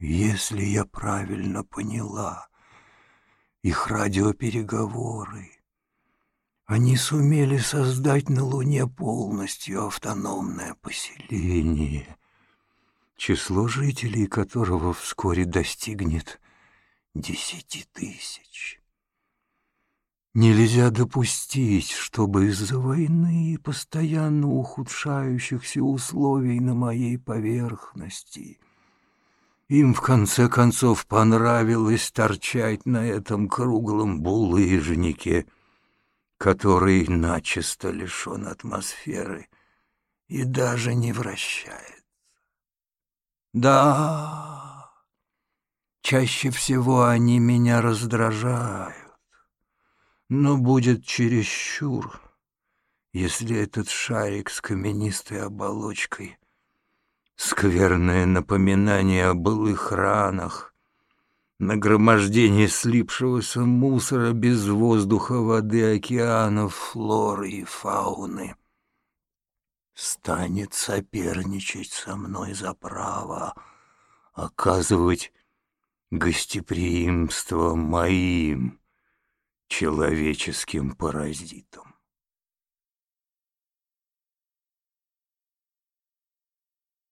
Если я правильно поняла их радиопереговоры, они сумели создать на Луне полностью автономное поселение, число жителей которого вскоре достигнет десяти тысяч. Нельзя допустить, чтобы из-за войны и постоянно ухудшающихся условий на моей поверхности им в конце концов понравилось торчать на этом круглом булыжнике, который начисто лишен атмосферы и даже не вращается. Да, чаще всего они меня раздражают, но будет чересчур, если этот шарик с каменистой оболочкой — скверное напоминание о былых ранах, нагромождение слипшегося мусора без воздуха, воды, океанов, флоры и фауны станет соперничать со мной за право оказывать гостеприимство моим человеческим паразитам.